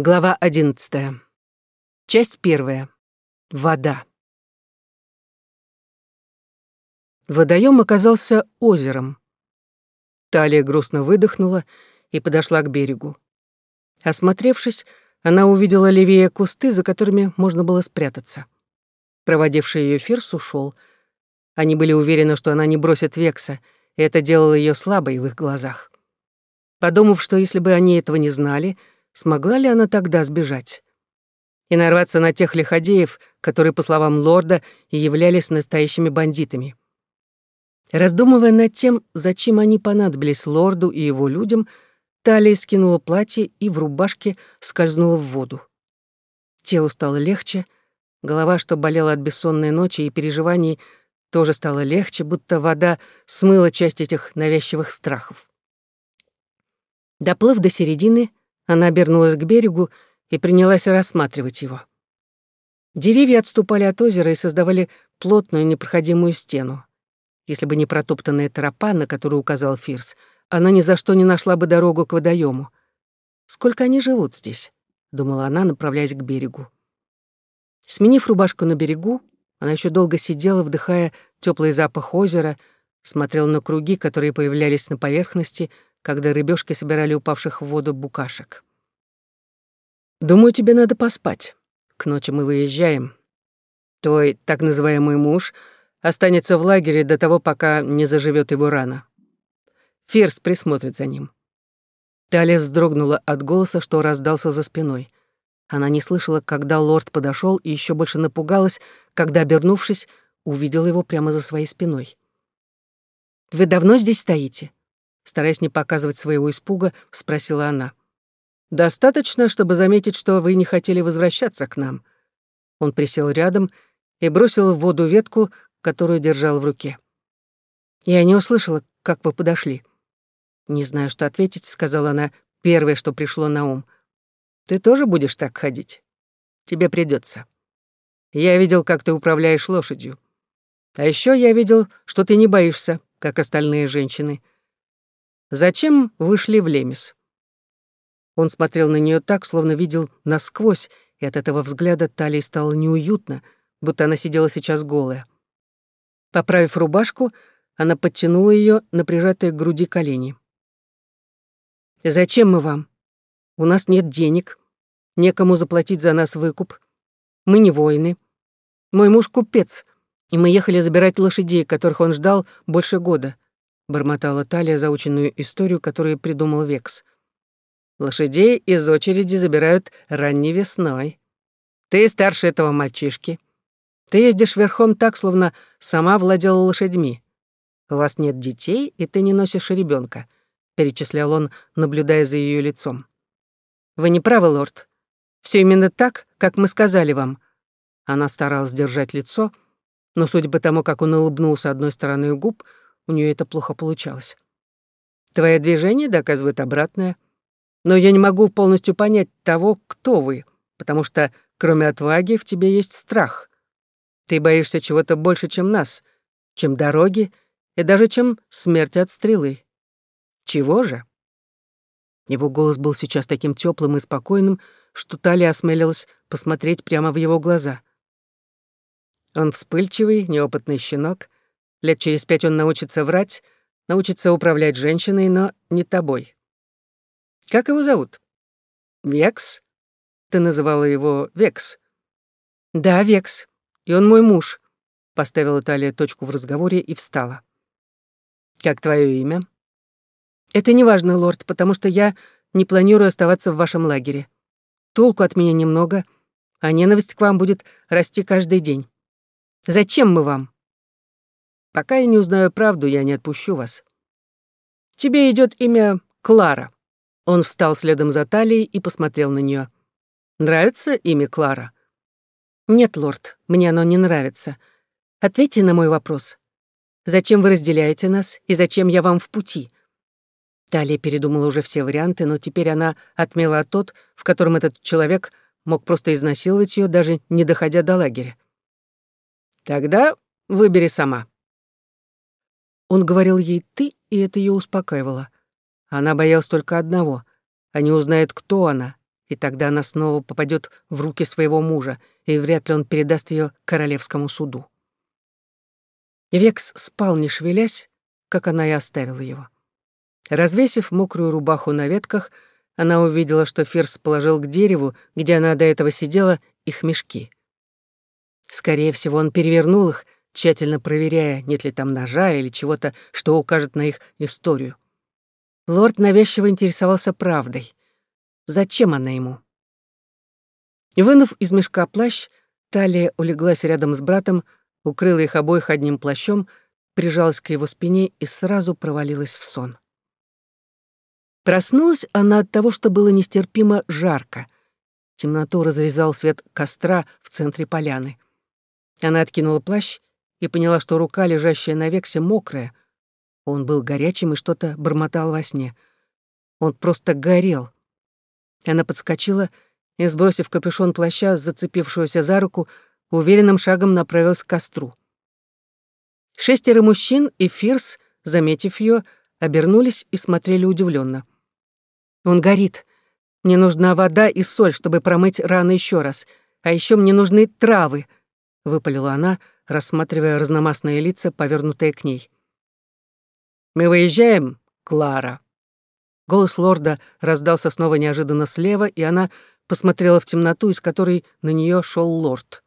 Глава одиннадцатая. Часть первая. Вода. Водоем оказался озером. Талия грустно выдохнула и подошла к берегу. Осмотревшись, она увидела левее кусты, за которыми можно было спрятаться. Проводивший ее Фирс ушел. Они были уверены, что она не бросит Векса, и это делало ее слабой в их глазах. Подумав, что если бы они этого не знали, смогла ли она тогда сбежать? И нарваться на тех лиходеев, которые, по словам лорда, и являлись настоящими бандитами. Раздумывая над тем, зачем они понадобились лорду и его людям, Талия скинула платье и в рубашке скользнула в воду. Телу стало легче, голова, что болела от бессонной ночи и переживаний, тоже стало легче, будто вода смыла часть этих навязчивых страхов. Доплыв до середины, она обернулась к берегу и принялась рассматривать его. Деревья отступали от озера и создавали плотную непроходимую стену. Если бы не протоптанная тропа, на которую указал Фирс, она ни за что не нашла бы дорогу к водоему. «Сколько они живут здесь?» — думала она, направляясь к берегу. Сменив рубашку на берегу, она еще долго сидела, вдыхая теплый запах озера, смотрела на круги, которые появлялись на поверхности — когда рыбешки собирали упавших в воду букашек. «Думаю, тебе надо поспать. К ночи мы выезжаем. Твой так называемый муж останется в лагере до того, пока не заживет его рана. Фирс присмотрит за ним». Талия вздрогнула от голоса, что раздался за спиной. Она не слышала, когда лорд подошел, и еще больше напугалась, когда, обернувшись, увидела его прямо за своей спиной. «Вы давно здесь стоите?» Стараясь не показывать своего испуга, спросила она. «Достаточно, чтобы заметить, что вы не хотели возвращаться к нам». Он присел рядом и бросил в воду ветку, которую держал в руке. «Я не услышала, как вы подошли». «Не знаю, что ответить», — сказала она, первое, что пришло на ум. «Ты тоже будешь так ходить? Тебе придется. Я видел, как ты управляешь лошадью. А еще я видел, что ты не боишься, как остальные женщины. Зачем вышли в Лемес? Он смотрел на нее так, словно видел насквозь, и от этого взгляда Талии стало неуютно, будто она сидела сейчас голая. Поправив рубашку, она подтянула ее на прижатые к груди колени. «Зачем мы вам? У нас нет денег, некому заплатить за нас выкуп. Мы не воины. Мой муж — купец, и мы ехали забирать лошадей, которых он ждал больше года бормотала Талия заученную историю, которую придумал Векс. Лошадей из очереди забирают ранней весной. Ты старше этого мальчишки. Ты ездишь верхом так, словно сама владела лошадьми. У вас нет детей, и ты не носишь ребенка, перечислял он, наблюдая за ее лицом. Вы не правы, лорд. Все именно так, как мы сказали вам. Она старалась держать лицо, но, судя по тому, как он улыбнулся одной стороной губ, у нее это плохо получалось. Твои движения доказывают обратное. Но я не могу полностью понять того, кто вы, потому что, кроме отваги, в тебе есть страх. Ты боишься чего-то больше, чем нас, чем дороги и даже чем смерти от стрелы. Чего же? Его голос был сейчас таким теплым и спокойным, что Талия осмелилась посмотреть прямо в его глаза. Он вспыльчивый, неопытный щенок — Лет через пять он научится врать, научится управлять женщиной, но не тобой. Как его зовут? Векс? Ты называла его Векс. Да, Векс. И он мой муж. Поставила Талия точку в разговоре и встала. Как твое имя? Это не важно, лорд, потому что я не планирую оставаться в вашем лагере. Толку от меня немного, а ненависть к вам будет расти каждый день. Зачем мы вам? Пока я не узнаю правду, я не отпущу вас. Тебе идет имя Клара». Он встал следом за талией и посмотрел на нее. «Нравится имя Клара?» «Нет, лорд, мне оно не нравится. Ответьте на мой вопрос. Зачем вы разделяете нас и зачем я вам в пути?» Талия передумала уже все варианты, но теперь она отмела тот, в котором этот человек мог просто изнасиловать ее, даже не доходя до лагеря. «Тогда выбери сама», он говорил ей «ты», и это ее успокаивало. Она боялась только одного. Они узнают, кто она, и тогда она снова попадет в руки своего мужа, и вряд ли он передаст ее королевскому суду. Векс спал, не шевелясь, как она и оставила его. Развесив мокрую рубаху на ветках, она увидела, что Фирс положил к дереву, где она до этого сидела, их мешки. Скорее всего, он перевернул их, тщательно проверяя, нет ли там ножа или чего-то, что укажет на их историю. Лорд навязчиво интересовался правдой. Зачем она ему? Вынув из мешка плащ, Талия улеглась рядом с братом, укрыла их обоих одним плащом, прижалась к его спине и сразу провалилась в сон. Проснулась она от того, что было нестерпимо жарко. Темноту разрезал свет костра в центре поляны. Она откинула плащ и поняла, что рука, лежащая на вексе, мокрая. Он был горячим и что-то бормотал во сне. Он просто горел. Она подскочила и, сбросив капюшон плаща, зацепившегося за руку, уверенным шагом направилась к костру. Шестеро мужчин и Фирс, заметив ее, обернулись и смотрели удивленно. «Он горит. Мне нужна вода и соль, чтобы промыть раны еще раз. А еще мне нужны травы», — выпалила она, рассматривая разномастные лица, повернутые к ней. «Мы выезжаем, Клара», Голос лорда раздался снова неожиданно слева, и она посмотрела в темноту, из которой на нее шел лорд.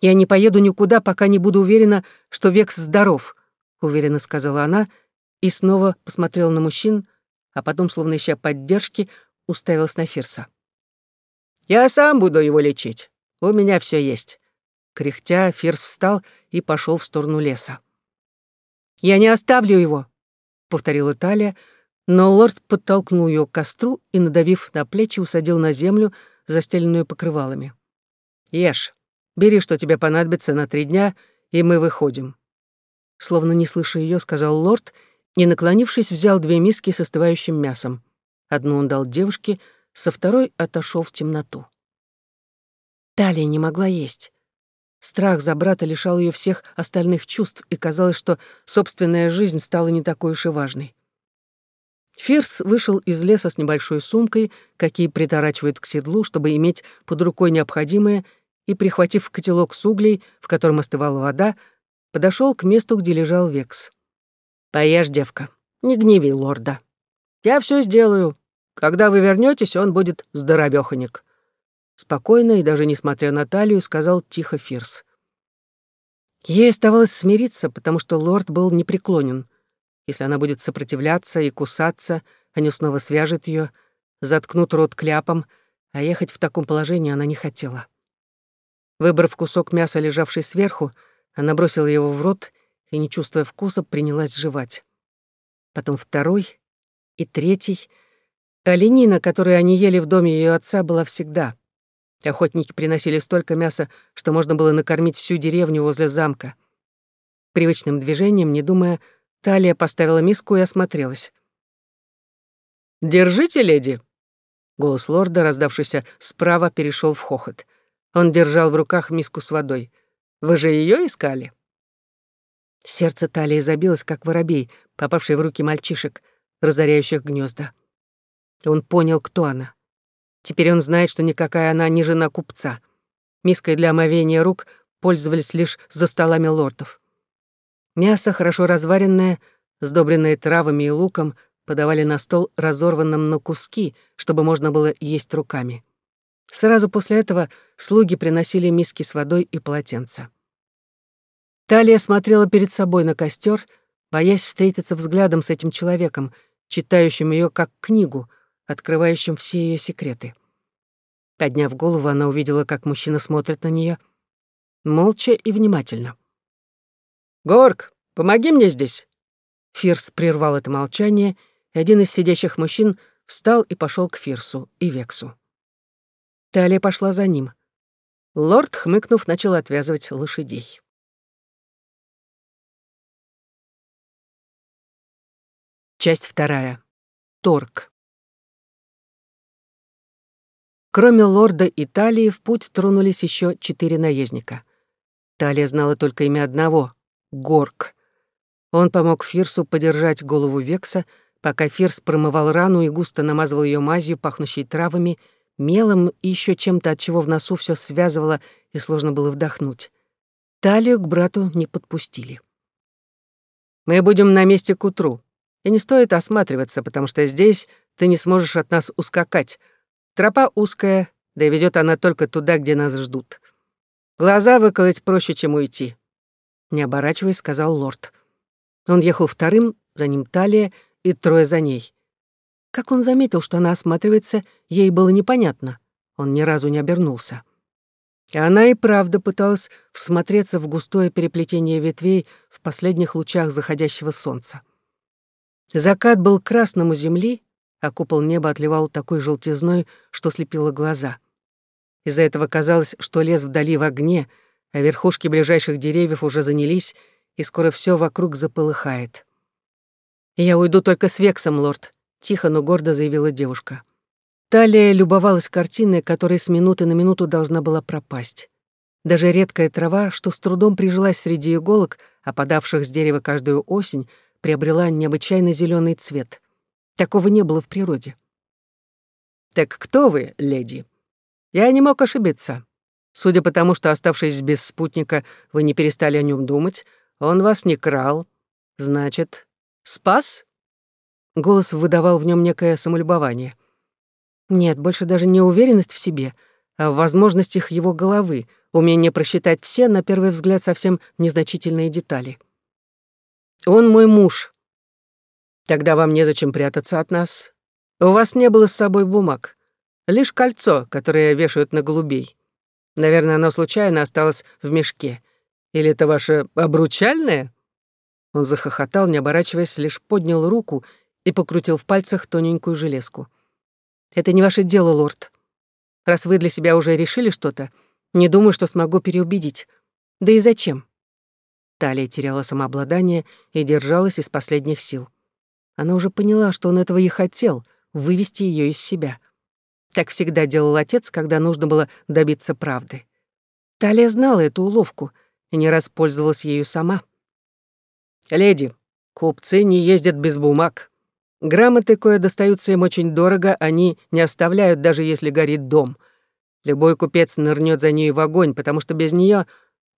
«Я не поеду никуда, пока не буду уверена, что Векс здоров», — уверенно сказала она, и снова посмотрела на мужчин, а потом, словно ища поддержки, уставилась на Фирса. «Я сам буду его лечить. У меня все есть». Кряхтя, Фирс встал и пошел в сторону леса. «Я не оставлю его», — повторила Талия, — но лорд подтолкнул ее к костру и, надавив на плечи, усадил на землю, застеленную покрывалами. «Ешь, бери, что тебе понадобится на три дня, и мы выходим». Словно не слыша ее, сказал лорд, и, наклонившись, взял две миски с остывающим мясом. Одну он дал девушке, со второй отошел в темноту. Талия не могла есть. Страх за брата лишал ее всех остальных чувств, и казалось, что собственная жизнь стала не такой уж и важной. Фирс вышел из леса с небольшой сумкой, какие приторачивают к седлу, чтобы иметь под рукой необходимое, и, прихватив котелок с углей, в котором остывала вода, подошел к месту, где лежал Векс. «Поешь, девка, не гневи лорда. Я все сделаю. Когда вы вернетесь, он будет здоровёхонек». Спокойно и даже несмотря на талию, сказал тихо Фирс. Ей оставалось смириться, потому что лорд был непреклонен. Если она будет сопротивляться и кусаться, они снова свяжут ее, заткнут рот кляпом, а ехать в таком положении она не хотела. Выбрав кусок мяса, лежавший сверху, она бросила его в рот и, не чувствуя вкуса, принялась жевать. Потом второй и третий. Оленина, которую они ели в доме ее отца, была всегда. Охотники приносили столько мяса, что можно было накормить всю деревню возле замка. Привычным движением, не думая, Талия поставила миску и осмотрелась. «Держите, леди!» Голос лорда, раздавшийся справа, перешел в хохот. Он держал в руках миску с водой. «Вы же ее искали?» Сердце Талии забилось, как воробей, попавший в руки мальчишек, разоряющих гнезда. Он понял, кто она. Теперь он знает, что никакая она не жена купца. Миской для омовения рук пользовались лишь за столами лордов. Мясо, хорошо разваренное, сдобренное травами и луком, подавали на стол разорванным на куски, чтобы можно было есть руками. Сразу после этого слуги приносили миски с водой и полотенца. Талия смотрела перед собой на костер, боясь встретиться взглядом с этим человеком, читающим ее как книгу, открывающим все ее секреты. Подняв голову, она увидела, как мужчина смотрит на нее, молча и внимательно. «Горг, помоги мне здесь!» Фирс прервал это молчание, и один из сидящих мужчин встал и пошел к Фирсу и Вексу. Талия пошла за ним. Лорд, хмыкнув, начал отвязывать лошадей. Часть вторая. Торг. Кроме лорда и Талии в путь тронулись еще четыре наездника. Талия знала только имя одного Горк. Он помог Фирсу подержать голову Векса, пока Фирс промывал рану и густо намазывал ее мазью, пахнущей травами, мелом и еще чем-то, от чего в носу все связывало и сложно было вдохнуть. Талию к брату не подпустили. «Мы будем на месте к утру, и не стоит осматриваться, потому что здесь ты не сможешь от нас ускакать. Тропа узкая, да ведет она только туда, где нас ждут. Глаза выколоть проще, чем уйти», — не оборачиваясь, сказал лорд. Он ехал вторым, за ним талия и трое за ней. Как он заметил, что она осматривается, ей было непонятно. Он ни разу не обернулся. И она и правда пыталась всмотреться в густое переплетение ветвей в последних лучах заходящего солнца. Закат был красным у земли, а купол неба отливал такой желтизной, что слепило глаза. Из-за этого казалось, что лес вдали в огне, а верхушки ближайших деревьев уже занялись, и скоро все вокруг заполыхает. «Я уйду только с Вексом, лорд», — тихо, но гордо заявила девушка. Талия любовалась картиной, которая с минуты на минуту должна была пропасть. Даже редкая трава, что с трудом прижилась среди иголок, опадавших с дерева каждую осень, приобрела необычайно зеленый цвет. Такого не было в природе. «Так кто вы, леди?» «Я не мог ошибиться. Судя по тому, что, оставшись без спутника, вы не перестали о нем думать, он вас не крал. Значит, спас?» Голос выдавал в нем некое самолюбование. Нет, больше даже не уверенность в себе, а в возможностях его головы, умение просчитать все, на первый взгляд, совсем незначительные детали. «Он мой муж. Тогда вам незачем прятаться от нас. У вас не было с собой бумаг. Лишь кольцо, которое вешают на голубей. Наверное, оно случайно осталось в мешке. Или это ваше обручальное?» Он захохотал, не оборачиваясь, лишь поднял руку и покрутил в пальцах тоненькую железку. Это не ваше дело, лорд. Раз вы для себя уже решили что-то, не думаю, что смогу переубедить. Да и зачем?» Талия теряла самообладание и держалась из последних сил. Она уже поняла, что он этого и хотел — вывести ее из себя. Так всегда делал отец, когда нужно было добиться правды. Талия знала эту уловку и не раз пользовалась ею сама. «Леди, купцы не ездят без бумаг», Грамоты кое достаются им очень дорого, они не оставляют, даже если горит дом. Любой купец нырнет за ней в огонь, потому что без нее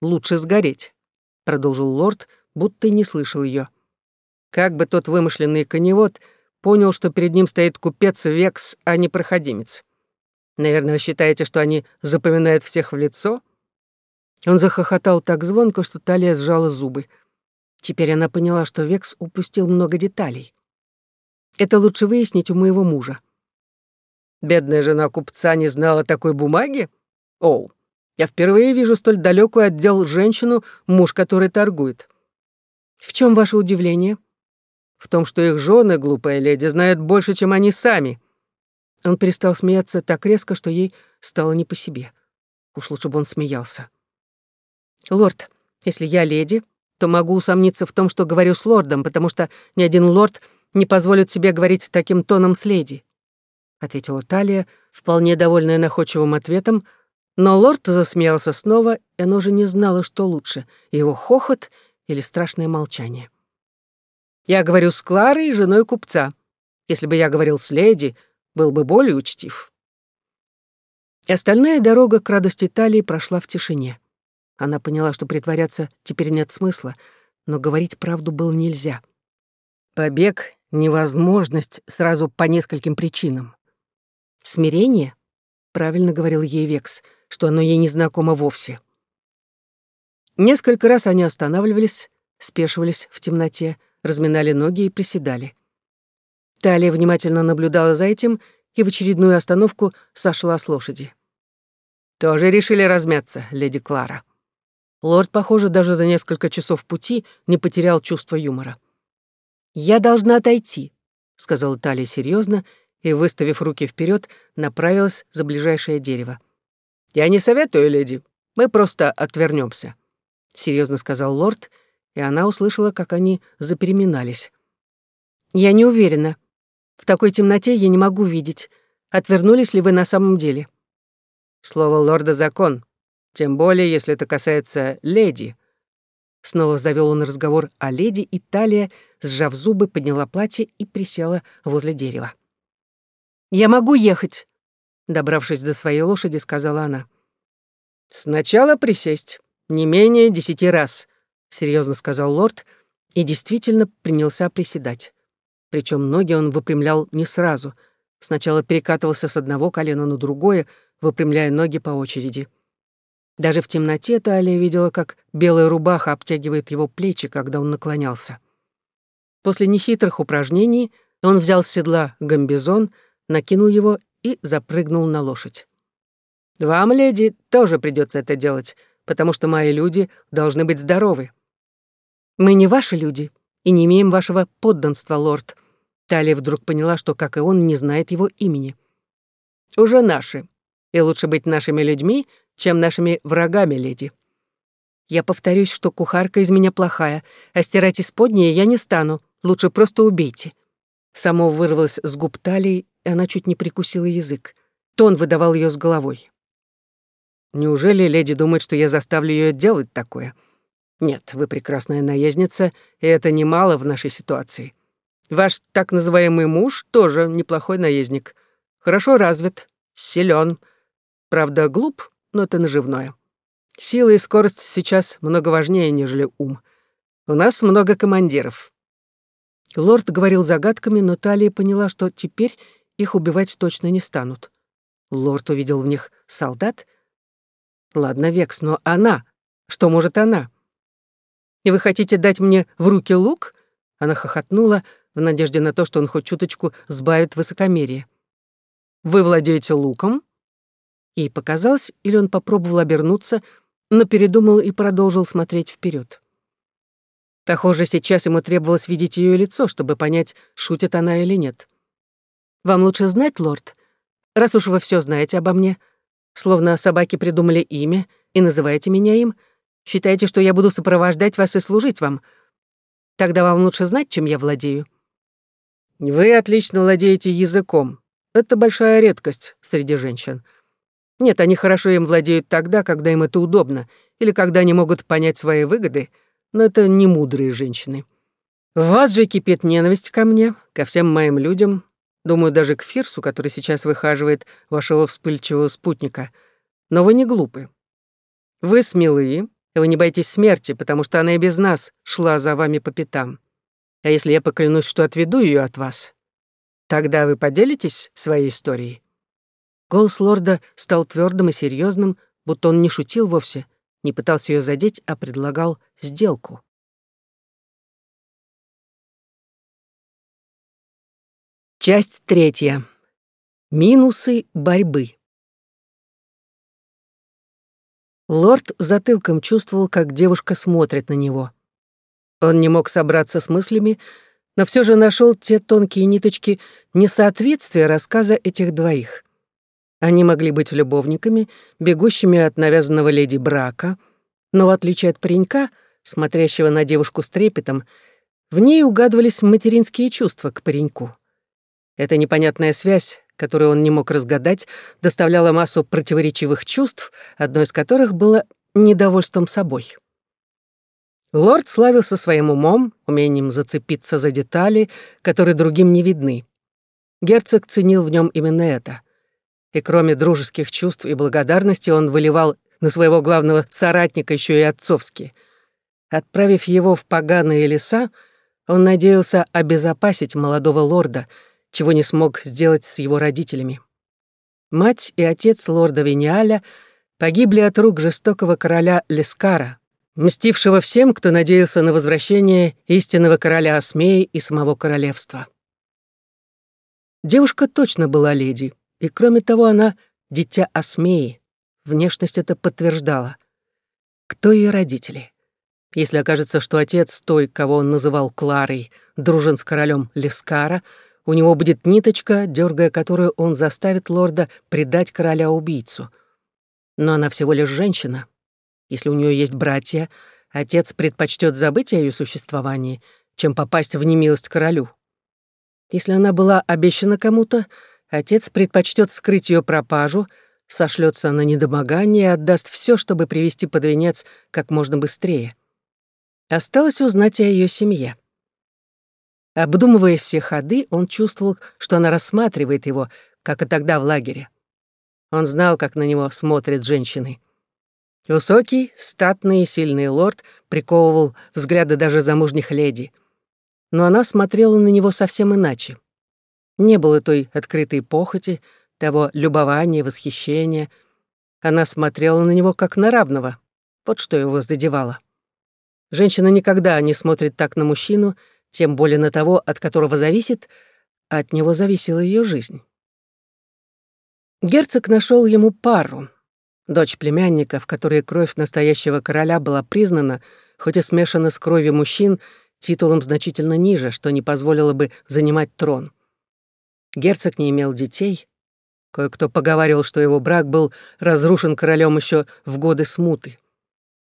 лучше сгореть», — продолжил лорд, будто не слышал ее. Как бы тот вымышленный коневод понял, что перед ним стоит купец Векс, а не проходимец. Наверное, вы считаете, что они запоминают всех в лицо? Он захохотал так звонко, что Талия сжала зубы. Теперь она поняла, что Векс упустил много деталей. Это лучше выяснить у моего мужа. Бедная жена купца не знала такой бумаги? Оу, я впервые вижу столь далекую отдел женщину, муж которой торгует. В чем ваше удивление? В том, что их жены, глупая леди, знают больше, чем они сами. Он перестал смеяться так резко, что ей стало не по себе. Уж лучше бы он смеялся. «Лорд, если я леди, то могу усомниться в том, что говорю с лордом, потому что ни один лорд не позволит себе говорить таким тоном с леди», — ответила Талия, вполне довольная находчивым ответом, но лорд засмеялся снова, и она уже не знала, что лучше — его хохот или страшное молчание. «Я говорю с Кларой, женой купца. Если бы я говорил с леди, был бы более учтив». И остальная дорога к радости Талии прошла в тишине. Она поняла, что притворяться теперь нет смысла, но говорить правду было нельзя. Побег невозможность сразу по нескольким причинам. Смирение? Правильно говорил ей Векс, что оно ей не знакомо вовсе. Несколько раз они останавливались, спешивались в темноте, разминали ноги и приседали. Талия внимательно наблюдала за этим и в очередную остановку сошла с лошади. «Тоже решили размяться, леди Клара». Лорд, похоже, даже за несколько часов пути не потерял чувство юмора. «Я должна отойти», — сказала Талия серьезно и, выставив руки вперед, направилась за ближайшее дерево. «Я не советую, леди. Мы просто отвернемся», — серьезно сказал лорд, и она услышала, как они запереминались. «Я не уверена. В такой темноте я не могу видеть, отвернулись ли вы на самом деле». «Слово лорда — закон, тем более, если это касается леди», Снова завел он разговор о леди, и Талия, сжав зубы, подняла платье и присела возле дерева. «Я могу ехать!» Добравшись до своей лошади, сказала она. «Сначала присесть, не менее десяти раз», — серьезно сказал лорд, и действительно принялся приседать. Причем ноги он выпрямлял не сразу. Сначала перекатывался с одного колена на другое, выпрямляя ноги по очереди. Даже в темноте Талия видела, как белая рубаха обтягивает его плечи, когда он наклонялся. После нехитрых упражнений он взял с седла гамбизон, накинул его и запрыгнул на лошадь. «Вам, леди, тоже придется это делать, потому что мои люди должны быть здоровы». «Мы не ваши люди и не имеем вашего подданства, лорд». Талия вдруг поняла, что, как и он, не знает его имени. «Уже наши. И лучше быть нашими людьми, чем нашими врагами, леди». «Я повторюсь, что кухарка из меня плохая, а стирать исподнее я не стану. Лучше просто убейте». Само вырвалось с губ Талии, и она чуть не прикусила язык. Тон выдавал ее с головой. «Неужели леди думает, что я заставлю ее делать такое?» «Нет, вы прекрасная наездница, и это немало в нашей ситуации. Ваш так называемый муж тоже неплохой наездник. Хорошо развит, силен. Правда, глуп, но это наживное. Сила и скорость сейчас много важнее, нежели ум. У нас много командиров». Лорд говорил загадками, но Талия поняла, что теперь их убивать точно не станут. Лорд увидел в них солдат. Ладно, Векс, но она... Что может она? И вы хотите дать мне в руки лук? Она хохотнула в надежде на то, что он хоть чуточку сбавит высокомерие. Вы владеете луком? Ей показалось, или он попробовал обернуться, но передумал и продолжил смотреть вперед. Похоже, сейчас ему требовалось видеть ее лицо, чтобы понять, шутит она или нет. Вам лучше знать, лорд, раз уж вы все знаете обо мне, словно собаки придумали имя и называете меня им, считаете, что я буду сопровождать вас и служить вам. Тогда вам лучше знать, чем я владею. Вы отлично владеете языком. Это большая редкость среди женщин. Нет, они хорошо им владеют тогда, когда им это удобно, или когда они могут понять свои выгоды, но это не мудрые женщины. В вас же кипит ненависть ко мне, ко всем моим людям, Думаю, даже к Фирсу, который сейчас выхаживает вашего вспыльчивого спутника. Но вы не глупы. Вы смелые, и вы не боитесь смерти, потому что она и без нас шла за вами по пятам. А если я поклянусь, что отведу ее от вас, тогда вы поделитесь своей историей?» Голос лорда стал твердым и серьезным, будто он не шутил вовсе, не пытался ее задеть, а предлагал сделку. Часть третья. Минусы борьбы. Лорд затылком чувствовал, как девушка смотрит на него. Он не мог собраться с мыслями, но все же нашел те тонкие ниточки несоответствия рассказа этих двоих. Они могли быть любовниками, бегущими от навязанного леди брака, но в отличие от паренька, смотрящего на девушку с трепетом, в ней угадывались материнские чувства к пареньку. Эта непонятная связь, которую он не мог разгадать, доставляла массу противоречивых чувств, одно из которых было недовольством собой. Лорд славился своим умом, умением зацепиться за детали, которые другим не видны. Герцог ценил в нем именно это. И кроме дружеских чувств и благодарности он выливал на своего главного соратника еще и отцовски. Отправив его в поганые леса, он надеялся обезопасить молодого лорда — чего не смог сделать с его родителями. Мать и отец лорда Вениаля погибли от рук жестокого короля Лескара, мстившего всем, кто надеялся на возвращение истинного короля Осмеи и самого королевства. Девушка точно была леди, и кроме того она — дитя Осмеи. Внешность это подтверждала. Кто ее родители? Если окажется, что отец той, кого он называл Кларой, дружен с королем Лескара — у него будет ниточка, дергая которую он заставит лорда предать короля-убийцу. Но она всего лишь женщина. Если у нее есть братья, отец предпочтет забыть о ее существовании, чем попасть в немилость королю. Если она была обещана кому-то, отец предпочтет скрыть ее пропажу, сошлется на недомогание и отдаст все, чтобы привести под венец как можно быстрее. Осталось узнать о ее семье. Обдумывая все ходы, он чувствовал, что она рассматривает его, как и тогда в лагере. Он знал, как на него смотрят женщины. Высокий, статный и сильный лорд приковывал взгляды даже замужних леди. Но она смотрела на него совсем иначе. Не было той открытой похоти, того любования, восхищения. Она смотрела на него как на равного. Вот что его задевало. Женщина никогда не смотрит так на мужчину, тем более на того, от которого зависит, а от него зависела ее жизнь. Герцог нашел ему пару, дочь племянника, в которой кровь настоящего короля была признана, хоть и смешана с кровью мужчин, титулом значительно ниже, что не позволило бы занимать трон. Герцог не имел детей. Кое-кто поговаривал, что его брак был разрушен королем еще в годы смуты.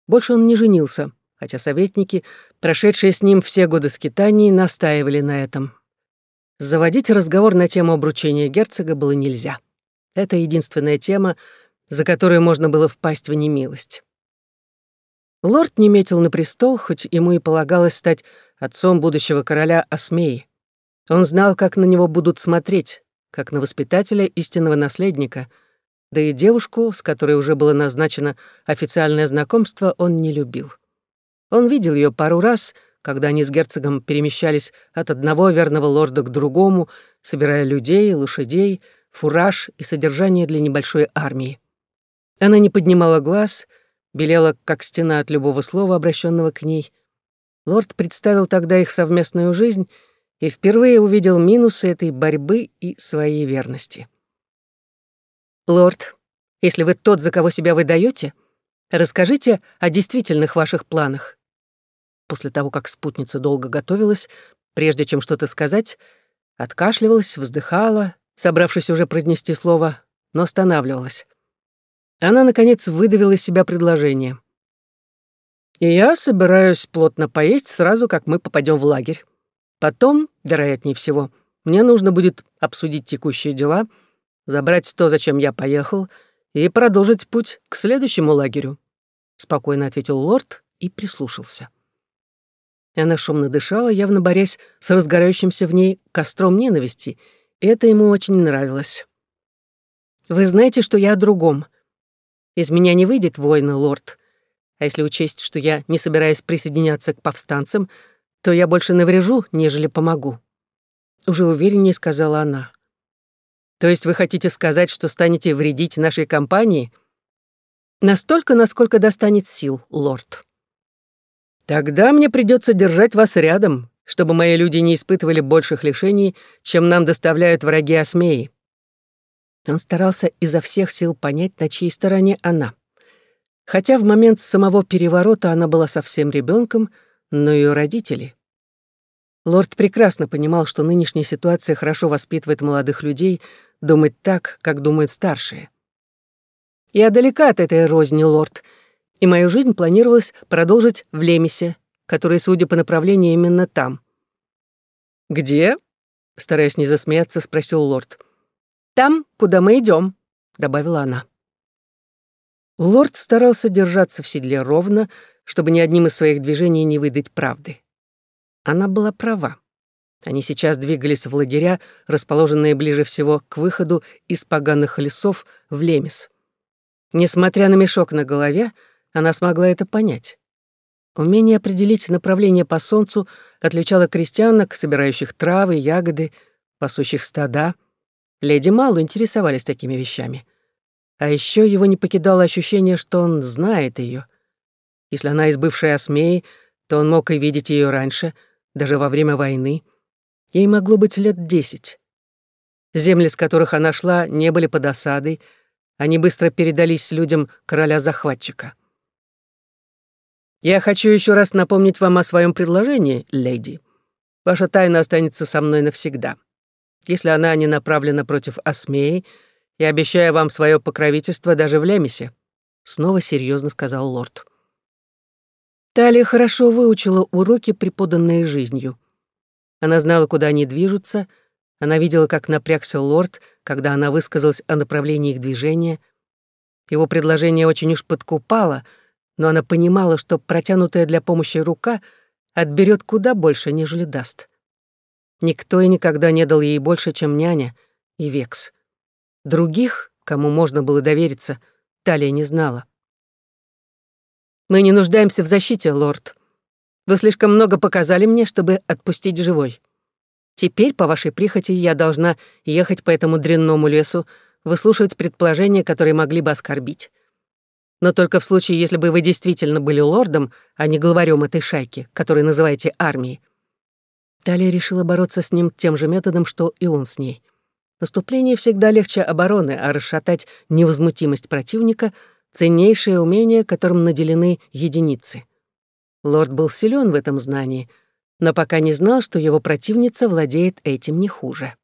Больше он не женился, хотя советники, прошедшие с ним все годы скитаний, настаивали на этом. Заводить разговор на тему обручения герцога было нельзя. Это единственная тема, за которую можно было впасть в немилость. Лорд не метил на престол, хоть ему и полагалось стать отцом будущего короля Осмеи. Он знал, как на него будут смотреть, как на воспитателя истинного наследника, да и девушку, с которой уже было назначено официальное знакомство, он не любил. Он видел ее пару раз, когда они с герцогом перемещались от одного верного лорда к другому, собирая людей, лошадей, фураж и содержание для небольшой армии. Она не поднимала глаз, белела, как стена от любого слова, обращенного к ней. Лорд представил тогда их совместную жизнь и впервые увидел минусы этой борьбы и своей верности. «Лорд, если вы тот, за кого себя выдаете, расскажите о действительных ваших планах». После того, как спутница долго готовилась, прежде чем что-то сказать, откашливалась, вздыхала, собравшись уже произнести слово, но останавливалась. Она, наконец, выдавила из себя предложение. «И я собираюсь плотно поесть сразу, как мы попадем в лагерь. Потом, вероятнее всего, мне нужно будет обсудить текущие дела, забрать то, зачем я поехал, и продолжить путь к следующему лагерю», — спокойно ответил лорд и прислушался. Она шумно дышала, явно борясь с разгорающимся в ней костром ненависти — это ему очень нравилось. «Вы знаете, что я о другом. Из меня не выйдет воина, лорд. А если учесть, что я не собираюсь присоединяться к повстанцам, то я больше наврежу, нежели помогу». Уже увереннее сказала она. «То есть вы хотите сказать, что станете вредить нашей компании?» «Настолько, насколько достанет сил, лорд». «Тогда мне придется держать вас рядом, чтобы мои люди не испытывали больших лишений, чем нам доставляют враги Осмеи. Он старался изо всех сил понять, на чьей стороне она. Хотя в момент самого переворота она была совсем ребенком, но ее родители. Лорд прекрасно понимал, что нынешняя ситуация хорошо воспитывает молодых людей думать так, как думают старшие. «Я далека от этой розни, лорд, и мою жизнь планировалось продолжить в Лемесе, который, судя по направлению, именно там. «Где?» — стараясь не засмеяться, спросил лорд. «Там, куда мы идем, добавила она. Лорд старался держаться в седле ровно, чтобы ни одним из своих движений не выдать правды. Она была права. Они сейчас двигались в лагеря, расположенные ближе всего к выходу из поганых лесов в Лемес. Несмотря на мешок на голове, она смогла это понять. Умение определить направление по солнцу отличало крестьянок, собирающих травы, ягоды, пасущих стада. Леди мало интересовались такими вещами. А еще его не покидало ощущение, что он знает ее. Если она из бывшей Осмеи, то он мог и видеть ее раньше, даже во время войны. Ей могло быть лет десять. Земли, с которых она шла, не были под осадой, они быстро передались людям короля-захватчика. Я хочу еще раз напомнить вам о своем предложении, леди. Ваша тайна останется со мной навсегда. Если она не направлена против Осмеи, я обещаю вам свое покровительство даже в Лемесе», — снова серьезно сказал лорд. Талия хорошо выучила уроки, преподанные жизнью. Она знала, куда они движутся, она видела, как напрягся лорд, когда она высказалась о направлении их движения. Его предложение очень уж подкупало — но она понимала, что протянутая для помощи рука отберет куда больше, нежели даст. Никто и никогда не дал ей больше, чем няня и Векс. Других, кому можно было довериться, Талия не знала. «Мы не нуждаемся в защите, лорд. Вы слишком много показали мне, чтобы отпустить живой. Теперь, по вашей прихоти, я должна ехать по этому дрянному лесу, выслушивать предположения, которые могли бы оскорбить. Но только в случае, если бы вы действительно были лордом, а не главарем этой шайки, которую называете армией. Талия решила бороться с ним тем же методом, что и он с ней. Наступление всегда легче обороны, а расшатать невозмутимость противника — ценнейшее умение, которым наделены единицы. Лорд был силен в этом знании, но пока не знал, что его противница владеет этим не хуже.